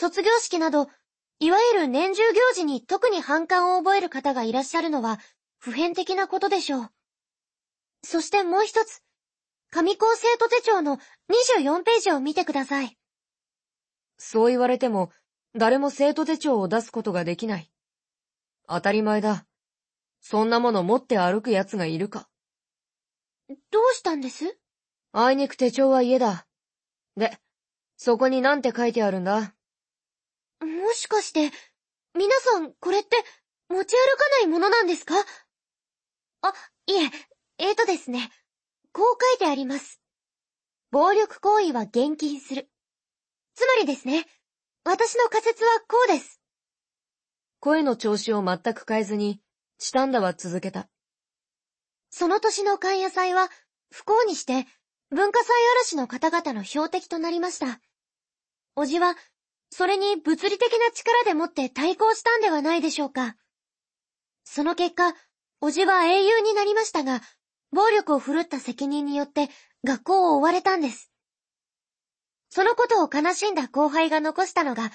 卒業式など、いわゆる年中行事に特に反感を覚える方がいらっしゃるのは普遍的なことでしょう。そしてもう一つ、上校生徒手帳の24ページを見てください。そう言われても、誰も生徒手帳を出すことができない。当たり前だ。そんなもの持って歩く奴がいるか。どうしたんです？あいにく手帳は家だ。で、そこになんて書いてあるんだ？もしかして、皆さんこれって持ち歩かないものなんですか？あ、いえ、えーとですね。こう書いてあります。暴力行為は厳禁する。つまりですね、私の仮説はこうです。声の調子を全く変えずに、チタンダは続けた。その年の関野祭は、不幸にして、文化祭嵐の方々の標的となりました。おじは、それに物理的な力でもって対抗したんではないでしょうか。その結果、おじは英雄になりましたが、暴力を振るった責任によって学校を追われたんです。そのことを悲しんだ後輩が残したのが、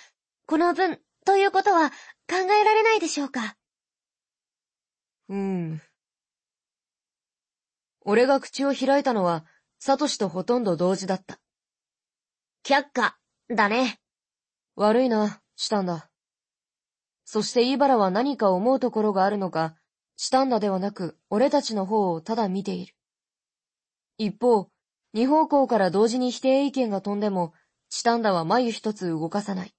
この文ということは考えられないでしょうか。うーん。俺が口を開いたのは、サトシとほとんど同時だった。却下、だね。悪いな、したんだ。そしてイバラは何か思うところがあるのか、したんだではなく、俺たちの方をただ見ている。一方、二方向から同時に否定意見が飛んでも、チタンダは眉一つ動かさない。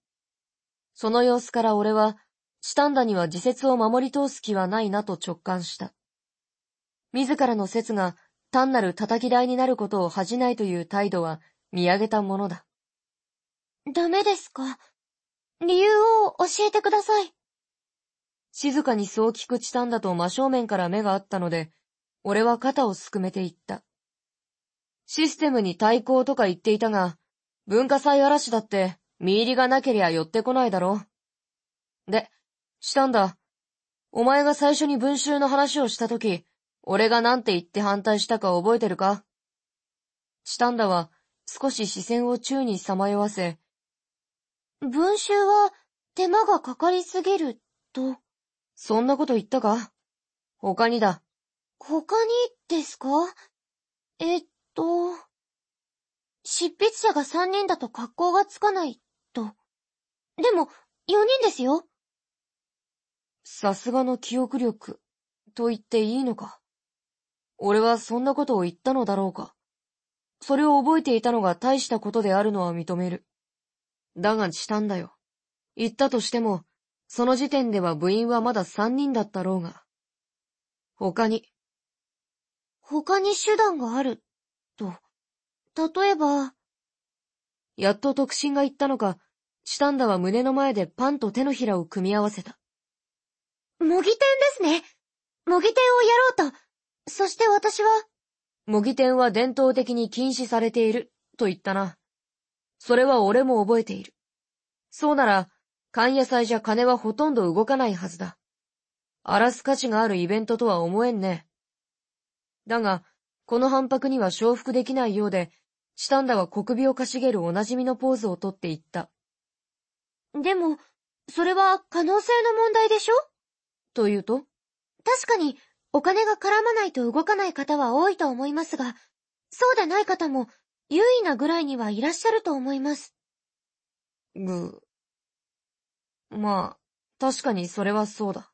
その様子から俺は、チタンダには自説を守り通す気はないなと直感した。自らの説が単なる叩き台になることを恥じないという態度は見上げたものだ。ダメですか？理由を教えてください。静かにそう聞くチタンダと真正面から目があったので、俺は肩をすくめて言った。システムに対抗とか言っていたが、文化祭嵐だって見入りがなけりゃ寄ってこないだろ。で、したんだ。お前が最初に文集の話をしたとき、俺がなんて言って反対したか覚えてるか？したんだは少し視線を宙にさまよわせ、文集は手間がかかりすぎる、と？そんなこと言ったか？他にだ。他にですか？えっと、執筆者が3人だと格好がつかない、と。でも、4人ですよ。さすがの記憶力、と言っていいのか？俺はそんなことを言ったのだろうか。それを覚えていたのが大したことであるのは認める。だがしたんだよ。言ったとしても、その時点では部員はまだ三人だったろうが。他に。他に手段がある、と。例えば。やっと特進が言ったのか、チタンダは胸の前でパンと手のひらを組み合わせた。模擬店ですね。模擬店をやろうと。そして私は。模擬店は伝統的に禁止されている、と言ったな。それは俺も覚えている。そうなら、勘野菜じゃ金はほとんど動かないはずだ。荒らす価値があるイベントとは思えんね。だが、この反拍には承服できないようで、チタンダは小首をかしげるおなじみのポーズをとって言った。でも、それは可能性の問題でしょ？というと確かに、お金が絡まないと動かない方は多いと思いますが、そうでない方も優位なぐらいにはいらっしゃると思います。ぐ。まあ、確かにそれはそうだ。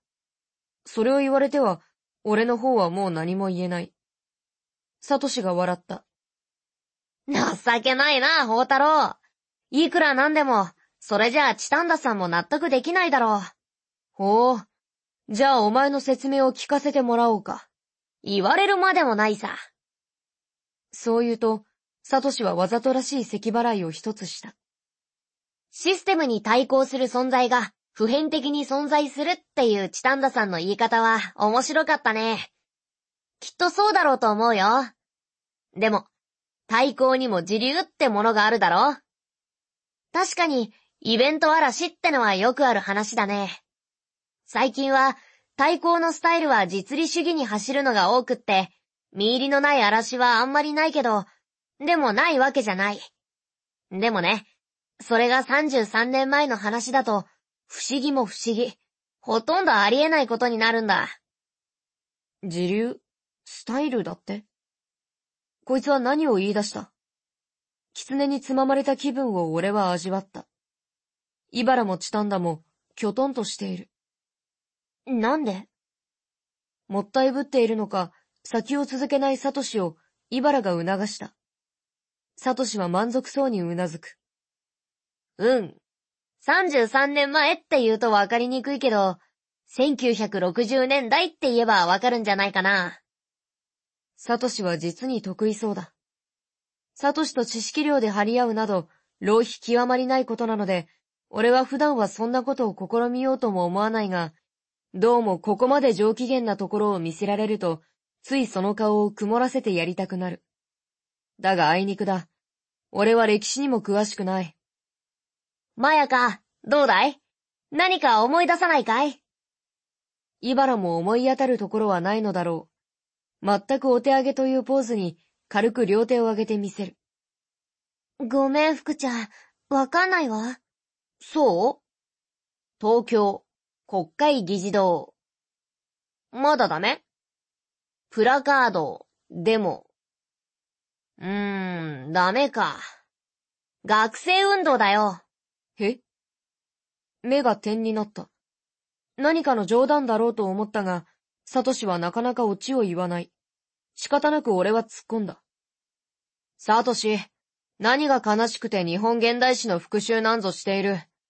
それを言われては、俺の方はもう何も言えない。サトシが笑った。情けないな、宝太郎。いくらなんでも、それじゃあチタンダさんも納得できないだろう。ほう。じゃあお前の説明を聞かせてもらおうか。言われるまでもないさ。そう言うと、サトシはわざとらしい咳払いを一つした。システムに対抗する存在が普遍的に存在するっていうチタンダさんの言い方は面白かったね。きっとそうだろうと思うよ。でも、対抗にも自流ってものがあるだろ確かに、イベント嵐ってのはよくある話だね。最近は、対抗のスタイルは実利主義に走るのが多くって、見入りのない嵐はあんまりないけど、でもないわけじゃない。でもね、それが33年前の話だと、不思議も不思議。ほとんどありえないことになるんだ。時流？スタイルだって？こいつは何を言い出した？狐につままれた気分を俺は味わった。イバラもチタンダも、きょとんとしている。なんで？もったいぶっているのか、先を続けないサトシを、イバラが促した。サトシは満足そうにうなずく。うん。33年前って言うとわかりにくいけど、1960年代って言えばわかるんじゃないかな。サトシは実に得意そうだ。サトシと知識量で張り合うなど、浪費極まりないことなので、俺は普段はそんなことを試みようとも思わないが、どうもここまで上機嫌なところを見せられると、ついその顔を曇らせてやりたくなる。だがあいにくだ。俺は歴史にも詳しくない。まやか、どうだい？何か思い出さないかい？イバラも思い当たるところはないのだろう。全くお手上げというポーズに軽く両手を上げてみせる。ごめん、福ちゃん。わかんないわ。そう？東京、国会議事堂。まだダメ？プラカード、でも。うーん、ダメか。学生運動だよ。え？目が点になった。何かの冗談だろうと思ったが、サトシはなかなかオチを言わない。仕方なく俺は突っ込んだ。サトシ、何が悲しくて日本現代史の復讐なんぞしている。